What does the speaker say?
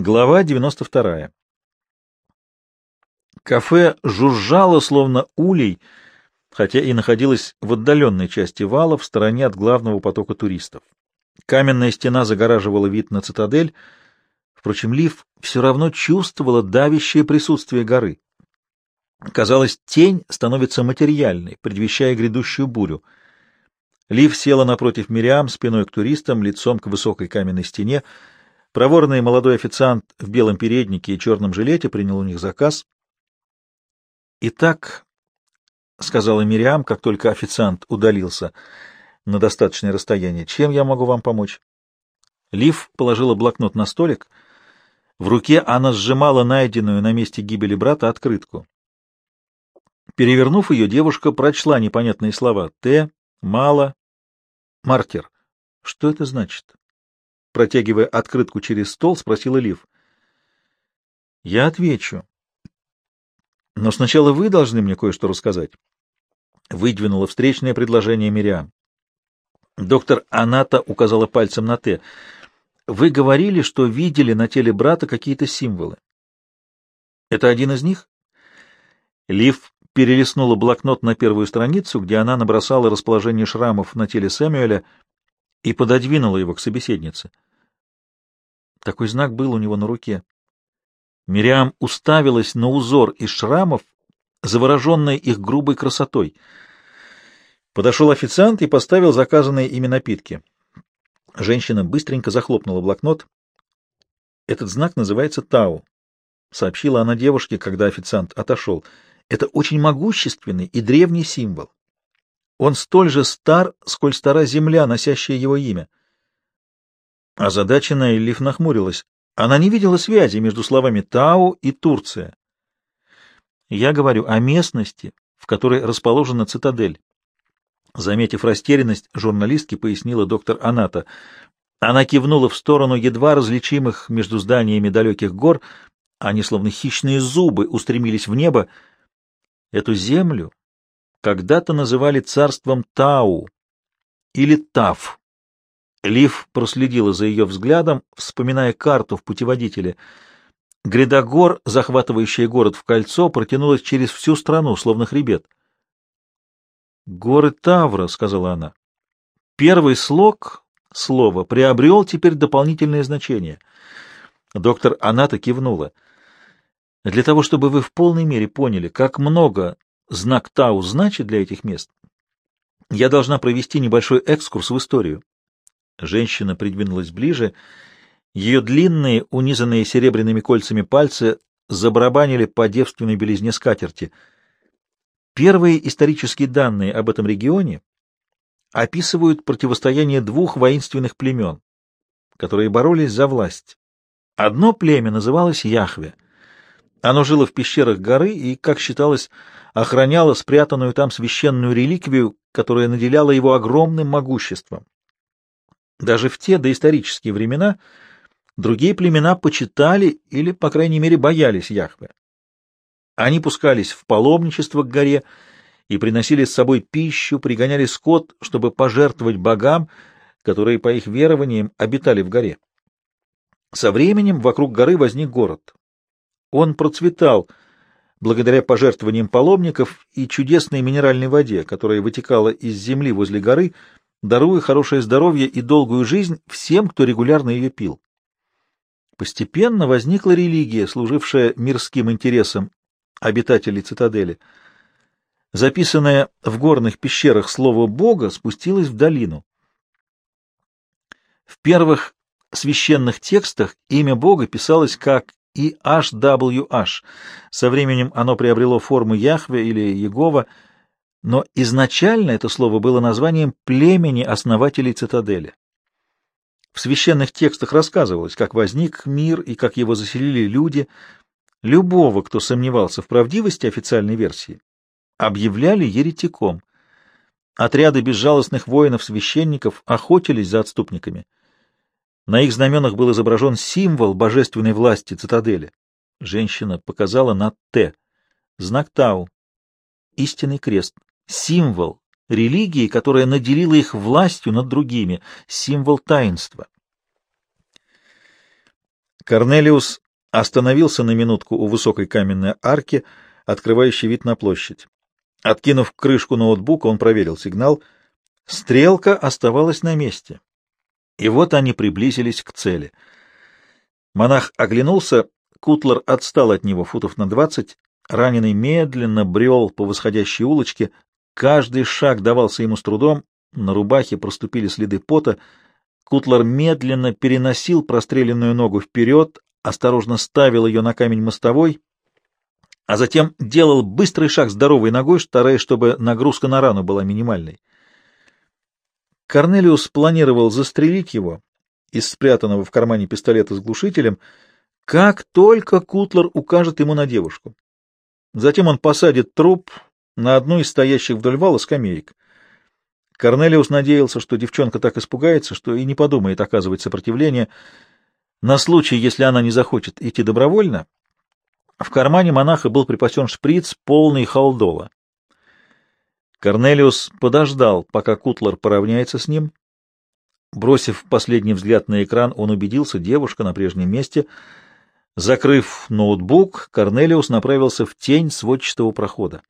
Глава 92. Кафе жужжало, словно улей, хотя и находилось в отдаленной части вала, в стороне от главного потока туристов. Каменная стена загораживала вид на цитадель, впрочем, Лив все равно чувствовала давящее присутствие горы. Казалось, тень становится материальной, предвещая грядущую бурю. Лив села напротив Мириам, спиной к туристам, лицом к высокой каменной стене, Проворный молодой официант в белом переднике и черном жилете принял у них заказ. «Итак», — сказала Мириам, как только официант удалился на достаточное расстояние, — «чем я могу вам помочь?» Лив положила блокнот на столик. В руке она сжимала найденную на месте гибели брата открытку. Перевернув ее, девушка прочла непонятные слова «Т», «мало», «маркер». Что это значит? Протягивая открытку через стол, спросила Лив. Я отвечу. Но сначала вы должны мне кое-что рассказать. Выдвинула встречное предложение Мириам. Доктор Аната указала пальцем на Т. Вы говорили, что видели на теле брата какие-то символы. Это один из них? Лив перелистнула блокнот на первую страницу, где она набросала расположение шрамов на теле Сэмюэля и пододвинула его к собеседнице. Такой знак был у него на руке. Мириам уставилась на узор из шрамов, завороженная их грубой красотой. Подошел официант и поставил заказанные ими напитки. Женщина быстренько захлопнула блокнот. «Этот знак называется Тау», — сообщила она девушке, когда официант отошел. «Это очень могущественный и древний символ. Он столь же стар, сколь стара земля, носящая его имя. Озадаченная Лив нахмурилась. Она не видела связи между словами «Тау» и «Турция». Я говорю о местности, в которой расположена цитадель. Заметив растерянность, журналистке пояснила доктор Аната. Она кивнула в сторону едва различимых между зданиями далеких гор, они, словно хищные зубы, устремились в небо. Эту землю когда-то называли царством Тау или Тав. Лив проследила за ее взглядом, вспоминая карту в путеводителе. Гряда гор, захватывающая город в кольцо, протянулась через всю страну, словно хребет. «Горы Тавра», — сказала она. Первый слог слова приобрел теперь дополнительное значение. Доктор Аната кивнула. Для того, чтобы вы в полной мере поняли, как много знак Тау значит для этих мест, я должна провести небольшой экскурс в историю. Женщина придвинулась ближе. Ее длинные, унизанные серебряными кольцами пальцы забарабанили по девственной белизне скатерти. Первые исторические данные об этом регионе описывают противостояние двух воинственных племен, которые боролись за власть. Одно племя называлось Яхве. Оно жило в пещерах горы и, как считалось, охраняло спрятанную там священную реликвию, которая наделяла его огромным могуществом. Даже в те доисторические времена другие племена почитали или, по крайней мере, боялись Яхве. Они пускались в паломничество к горе и приносили с собой пищу, пригоняли скот, чтобы пожертвовать богам, которые, по их верованиям, обитали в горе. Со временем вокруг горы возник город. Он процветал благодаря пожертвованиям паломников и чудесной минеральной воде, которая вытекала из земли возле горы, даруя хорошее здоровье и долгую жизнь всем, кто регулярно ее пил. Постепенно возникла религия, служившая мирским интересам обитателей цитадели. Записанное в горных пещерах слово Бога спустилось в долину. В первых священных текстах имя Бога писалось как IHWH. Со временем оно приобрело форму Яхве или Егова – но изначально это слово было названием племени основателей цитадели. В священных текстах рассказывалось, как возник мир и как его заселили люди. Любого, кто сомневался в правдивости официальной версии, объявляли еретиком. Отряды безжалостных воинов-священников охотились за отступниками. На их знаменах был изображен символ божественной власти цитадели. Женщина показала на «Т», знак Тау, истинный крест символ религии, которая наделила их властью над другими, символ таинства. Корнелиус остановился на минутку у высокой каменной арки, открывающей вид на площадь. Откинув крышку ноутбука, он проверил сигнал. Стрелка оставалась на месте. И вот они приблизились к цели. Монах оглянулся, Кутлер отстал от него футов на двадцать, раненый медленно брел по восходящей улочке, каждый шаг давался ему с трудом, на рубахе проступили следы пота, Кутлер медленно переносил простреленную ногу вперед, осторожно ставил ее на камень мостовой, а затем делал быстрый шаг здоровой ногой, стараясь, чтобы нагрузка на рану была минимальной. Корнелиус планировал застрелить его из спрятанного в кармане пистолета с глушителем, как только Кутлер укажет ему на девушку. Затем он посадит труп на одну из стоящих вдоль вала скамеек. Корнелиус надеялся, что девчонка так испугается, что и не подумает оказывать сопротивление. На случай, если она не захочет идти добровольно, в кармане монаха был припасен шприц, полный халдола. Корнелиус подождал, пока Кутлер поравняется с ним. Бросив последний взгляд на экран, он убедился, девушка на прежнем месте. Закрыв ноутбук, Корнелиус направился в тень сводчатого прохода.